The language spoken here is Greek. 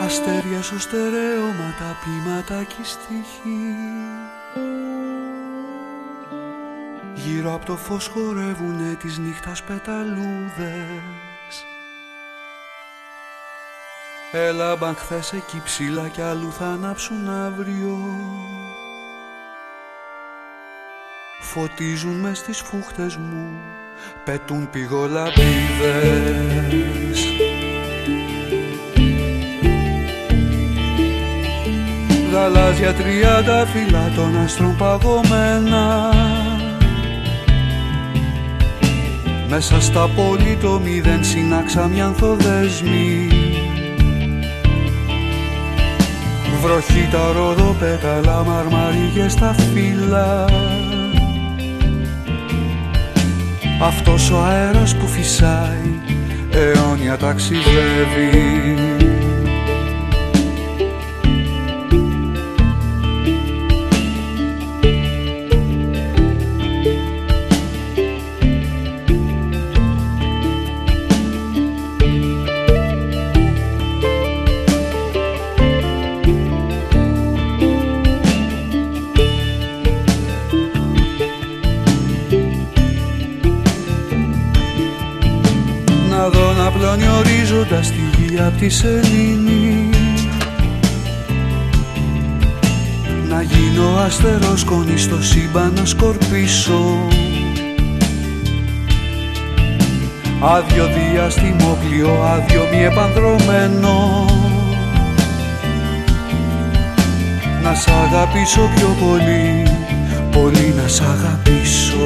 Αστέρια στο στερέωμα τα πείματα και στοιχεί Γύρω από το φως χορεύουνε της νύχτας πεταλούδες. Έλαμπαν χθες εκεί ψηλά κι αλλού θα ανάψουν αύριο. Φωτίζουν μες στις φούχτες μου Πετούν πηγολαπίδες Γαλάζια τριάντα φύλλα των άστρων παγωμένα. Μέσα στα πόλη το μηδέν συνάξα μια ανθοδέσμη Βροχή τα ροδοπέταλα μαρμαρίγες στα φύλλα. Αυτός ο αέρας που φυσάει αιώνια ταξιδεύει απλώνει ορίζοντας τη γη απ' τη σελήνη. Να γίνω αστερός σκόνη στο σύμπαν να σκορπίσω. Άδειο διαστημόπλιο, άδειο μη επανδρομένο. Να σ' αγαπήσω πιο πολύ, πολύ να σ' αγαπήσω